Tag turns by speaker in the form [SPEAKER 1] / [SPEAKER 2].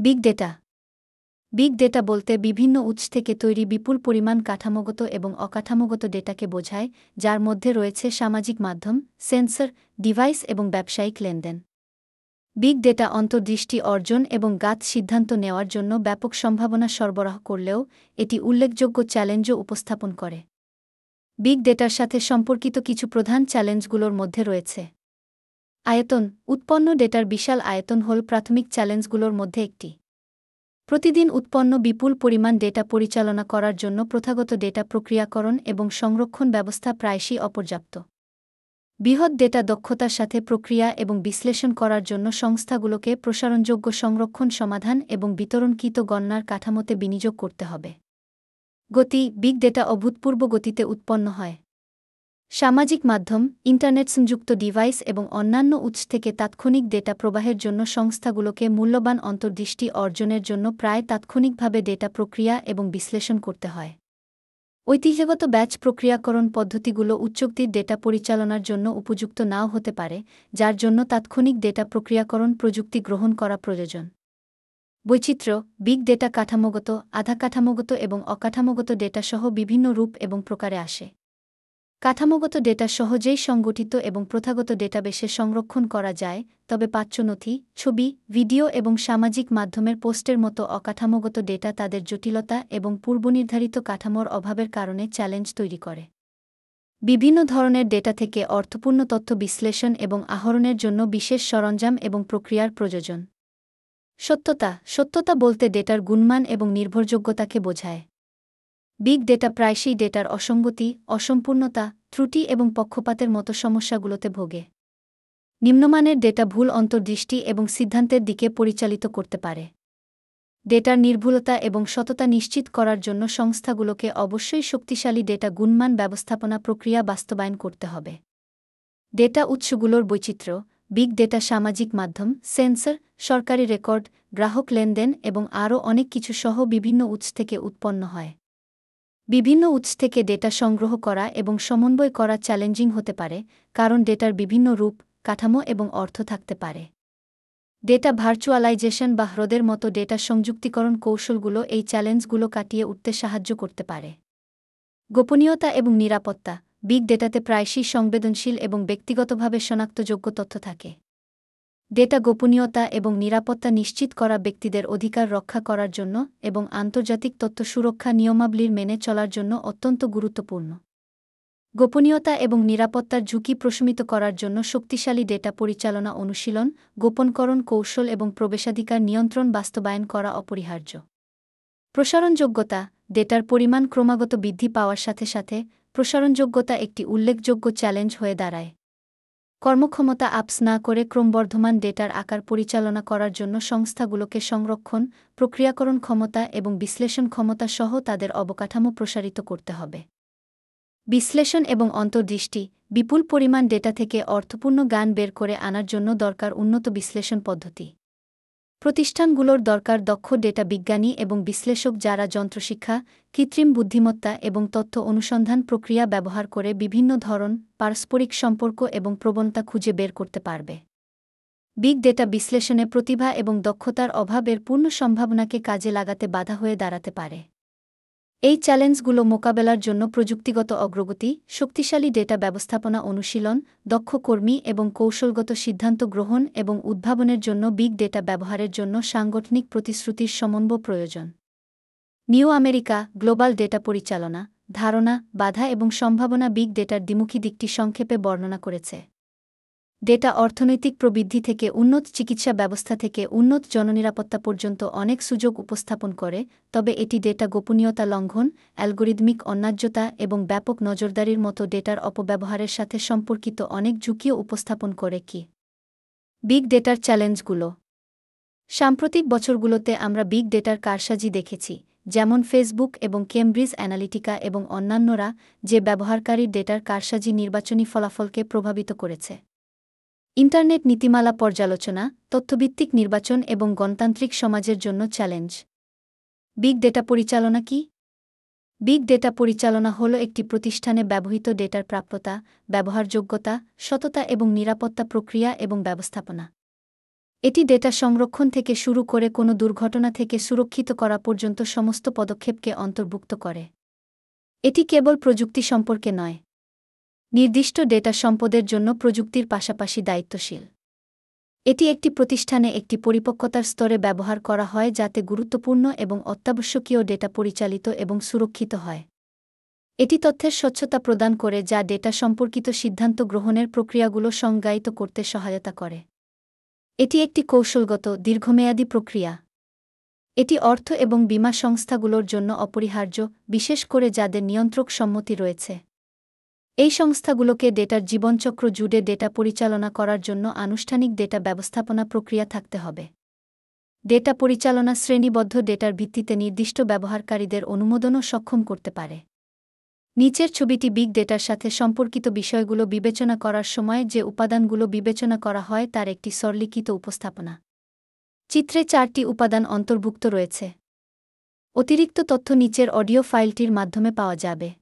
[SPEAKER 1] Big data big data বলতে বিভিন্ন উৎস থেকে তৈরি বিপুল পরিমাণ কাঠামোগত এবং অকাঠামোগত ডেটাকে বোঝায়, যার মধ্যে রয়েছে সামাজিক মাধ্যম, সেন্সর, ডিভাইস এবং ব্যবসায়িক লেনদেন। বিগ ডেটা অন্তর্দৃষ্টি অর্জন এবং গাত সিদ্ধান্ত নেওয়ার জন্য ব্যাপক সম্ভাবনা সরবরাহ করলেও এটি উল্লেখযোগ্য চ্যালেঞ্জও উপস্থাপন করে। বিগ ডেটার সাথে সম্পর্কিত কিছু প্রধান চ্যালেঞ্জগুলোর মধ্যে রয়েছে। আয়তন, উৎপন্ন ডেটার বিশাল আয়তন হল প্রাথমিক চ্যালেঞ্জগুলোর মধ্যে একটি। প্রতিদিন উৎপন্ন বিপুল পরিমাণ ডেটা পরিচালনা করার জন্য প্রথাগত ডেটা প্রক্রিয়াকরণ এবং সংরক্ষণ ব্যবস্থা প্রায়শই অপর্যাপ্ত। বৃহৎ ডেটা দক্ষতার সাথে প্রক্রিয়া এবং বিশ্লেষণ করার জন্য সংস্থাগুলোকে প্রসারণযোগ্য সংরক্ষণ সমাধান এবং বিতরণকৃত গণনার কাঠামোতে বিনিয়োগ করতে হবে। গতি, বিগ ডেটা অভূতপূর্ব গতিতে উৎপন্ন হয়। সামাজিক মাধ্যম, ইন্টারনেট সংযুক্ত ডিভাইস এবং অন্যান্য উৎস থেকে তাৎক্ষণিক ডেটা প্রবাহের জন্য সংস্থাগুলোকে মূল্যবান অন্তর্দৃষ্টি অর্জনের জন্য প্রায় তাৎক্ষণিকভাবে ডেটা প্রক্রিয়া এবং বিশ্লেষণ করতে হয়। ঐতিহ্যগত ব্যাচ প্রক্রিয়াকরণ পদ্ধতিগুলো উচ্চক্তির ডেটা পরিচালনার জন্য উপযুক্ত নাও হতে পারে, যার জন্য তাৎক্ষণিক ডেটা প্রক্রিয়াকরণ প্রযুক্তি গ্রহণ করা প্রয়োজন। বৈচিত্র্য, বিগ ডেটা কাঠামোগত, আধা কাঠামোগত এবং অকাঠামোগত ডেটা সহ বিভিন্ন রূপ এবং প্রকারে আসে। কাঠামোগত ডেটা সহজেই সংগঠিত এবং প্রথাগত ডেটাবেসে সংরক্ষণ করা যায়, তবে পাচ্য নথি ছবি, ভিডিও এবং সামাজিক মাধ্যমের পোস্টের মতো অকাঠামোগত ডেটা তাদের জটিলতা এবং পূর্বনির্ধারিত কাঠামোর অভাবের কারণে চ্যালেঞ্জ তৈরি করে। বিভিন্ন ধরনের ডেটা থেকে অর্থপূর্ণ তথ্য বিশ্লেষণ এবং আহরণের জন্য বিশেষ সরঞ্জাম এবং প্রক্রিয়ার প্রয়োজন। সত্যতা সত্যতা বলতে ডেটার গুণমান এবং নির্ভরযোগ্যতাকে বোঝায়। বিগ ডেটা প্রায়শই ডেটার অসঙ্গতি, অসম্পূর্ণতা, ত্রুটি এবং পক্ষপাতের মতো সমস্যাগুলোতে ভোগে। নিম্নমানের ডেটা ভুল অন্তর্দৃষ্টি এবং সিদ্ধান্তের দিকে পরিচালিত করতে পারে। ডেটার নির্ভুলতা এবং সততা নিশ্চিত করার জন্য সংস্থাগুলোকে অবশ্যই শক্তিশালী ডেটা গুণমান ব্যবস্থাপনা প্রক্রিয়া বাস্তবায়ন করতে হবে। ডেটা উৎসগুলোর বৈচিত্র্য, বিগ ডেটা সামাজিক মাধ্যম, সেন্সর, সরকারি রেকর্ড, গ্রাহক লেনদেন এবং আরও অনেক কিছু সহ বিভিন্ন উৎস থেকে উৎপন্ন হয়। বিভিন্ন উৎস থেকে ডেটা সংগ্রহ করা এবং সমন্বয় করা চ্যালেঞ্জিং হতে পারে, কারণ ডেটার বিভিন্ন রূপ, কাঠামো এবং অর্থ থাকতে পারে। ডেটা ভার্চুয়ালাইজেশন বা হ্রদের মতো ডেটা সংযুক্তিকরণ কৌশলগুলো এই চ্যালেঞ্জগুলো কাটিয়ে উঠতে সাহায্য করতে পারে। গোপনীয়তা এবং নিরাপত্তা, বিগ ডেটাতে প্রায়শই সংবেদনশীল এবং ব্যক্তিগতভাবে শনাক্তযোগ্য তথ্য থাকে। ডেটা গোপনীয়তা এবং নিরাপত্তা নিশ্চিত করা ব্যক্তিদের অধিকার রক্ষা করার জন্য এবং আন্তর্জাতিক তথ্য সুরক্ষা নিয়মাবলীর মেনে চলার জন্য অত্যন্ত গুরুত্বপূর্ণ। গোপনীয়তা এবং নিরাপত্তার ঝুঁকি প্রশমিত করার জন্য শক্তিশালী ডেটা পরিচালনা অনুশীলন, গোপনকরণ কৌশল এবং প্রবেশাধিকার নিয়ন্ত্রণ বাস্তবায়ন করা অপরিহার্য। প্রসারণযোগ্যতা, ডেটার পরিমাণ ক্রমাগত বৃদ্ধি পাওয়ার সাথে সাথে প্রসারণযোগ্যতা একটি উল্লেখযোগ্য চ্যালেঞ্জ হয়ে দাঁড়ায়। কর্মক্ষমতা আপস না করে ক্রমবর্ধমান ডেটার আকার পরিচালনা করার জন্য সংস্থাগুলোকে সংরক্ষণ, প্রক্রিয়াকরণ ক্ষমতা এবং বিশ্লেষণ ক্ষমতা সহ তাদের অবকাঠামো প্রসারিত করতে হবে। বিশ্লেষণ এবং অন্তর্দৃষ্টি, বিপুল পরিমাণ ডেটা থেকে অর্থপূর্ণ গান বের করে আনার জন্য দরকার উন্নত বিশ্লেষণ পদ্ধতি। প্রতিষ্ঠানগুলোর দরকার দক্ষ ডেটা বিজ্ঞানী এবং বিশ্লেষক যারা যন্ত্রশিক্ষা, কৃত্রিম বুদ্ধিমত্তা এবং তথ্য অনুসন্ধান প্রক্রিয়া ব্যবহার করে বিভিন্ন ধরন, পারস্পরিক সম্পর্ক এবং প্রবণতা খুঁজে বের করতে পারবে। বিগ ডেটা বিশ্লেষণে প্রতিভা এবং দক্ষতার অভাবের পূর্ণ সম্ভাবনাকে কাজে লাগাতে বাধা হয়ে দাঁড়াতে পারে। এই চ্যালেঞ্জগুলো মোকাবেলার জন্য প্রযুক্তিগত অগ্রগতি, শক্তিশালী ডেটা ব্যবস্থাপনা অনুশীলন, দক্ষ কর্মী এবং কৌশলগত সিদ্ধান্ত গ্রহণ এবং উদ্ভাবনের জন্য বিগ ডেটা ব্যবহারের জন্য সাংগঠনিক প্রতিশ্রুতির সমন্বয় প্রয়োজন। নিউ আমেরিকা গ্লোবাল ডেটা পরিচালনা, ধারণা, বাধা এবং সম্ভাবনা বিগ ডেটার দ্বিমুখী দিকটি সংক্ষেপে বর্ণনা করেছে। ডেটা অর্থনৈতিক প্রবৃদ্ধি থেকে উন্নত চিকিৎসা ব্যবস্থা থেকে উন্নত জননিরাপত্তা পর্যন্ত অনেক সুযোগ উপস্থাপন করে, তবে এটি ডেটা গোপনীয়তা লঙ্ঘন, অ্যালগোরিদমিক অন্যায্যতা এবং ব্যাপক নজরদারির মতো ডেটার অপব্যবহারের সাথে সম্পর্কিত অনেক ঝুঁকিও উপস্থাপন করে কি। বিগ ডেটার চ্যালেঞ্জগুলো। সাম্প্রতিক বছরগুলোতে আমরা বিগ ডেটার কারসাজি দেখেছি, যেমন ফেসবুক এবং কেমব্রিজ অ্যানালিটিকা এবং অন্যান্যরা যে ব্যবহারকারীর ডেটার কারসাজি নির্বাচনী ফলাফলকে প্রভাবিত করেছে। ইন্টারনেট নীতিমালা পর্যালোচনা, তথ্যভিত্তিক নির্বাচন এবং গণতান্ত্রিক সমাজের জন্য চ্যালেঞ্জ। বিগ ডেটা পরিচালনা কি? বিগ ডেটা পরিচালনা হল একটি প্রতিষ্ঠানে ব্যবহৃত ডেটার প্রাপ্যতা, ব্যবহারযোগ্যতা, সততা এবং নিরাপত্তা প্রক্রিয়া এবং ব্যবস্থাপনা। এটি ডেটা সংরক্ষণ থেকে শুরু করে কোনো দুর্ঘটনা থেকে সুরক্ষিত করা পর্যন্ত সমস্ত পদক্ষেপকে অন্তর্ভুক্ত করে। এটি কেবল প্রযুক্তি সম্পর্কে নয় নির্দিষ্ট ডেটা সম্পদের জন্য প্রযুক্তির পাশাপাশি দায়িত্বশীল। এটি একটি প্রতিষ্ঠানে একটি পরিপক্কতার স্তরে ব্যবহার করা হয় যাতে গুরুত্বপূর্ণ এবং অত্যাবশ্যকীয় ডেটা পরিচালিত এবং সুরক্ষিত হয়। এটি তথ্যের স্বচ্ছতা প্রদান করে যা ডেটা সম্পর্কিত সিদ্ধান্ত গ্রহণের প্রক্রিয়াগুলো সংজ্ঞায়িত করতে সহায়তা করে। এটি একটি কৌশলগত, দীর্ঘমেয়াদী প্রক্রিয়া। এটি অর্থ এবং বীমা সংস্থাগুলোর জন্য অপরিহার্য, বিশেষ করে যাদের নিয়ন্ত্রক সম্মতি রয়েছে। এই সংস্থাগুলোকে ডেটার জীবনচক্র জুড়ে ডেটা পরিচালনা করার জন্য আনুষ্ঠানিক ডেটা ব্যবস্থাপনা প্রক্রিয়া থাকতে হবে। ডেটা পরিচালনা শ্রেণীবদ্ধ ডেটার ভিত্তিতে নির্দিষ্ট ব্যবহারকারীদের অনুমোদনও সক্ষম করতে পারে। নিচের ছবিটি বিগ ডেটার সাথে সম্পর্কিত বিষয়গুলো বিবেচনা করার সময় যে উপাদানগুলো বিবেচনা করা হয় তার একটি সরলিখিত উপস্থাপনা। চিত্রে চারটি উপাদান অন্তর্ভুক্ত রয়েছে। অতিরিক্ত তথ্য নিচের অডিও ফাইলটির মাধ্যমে পাওয়া যাবে।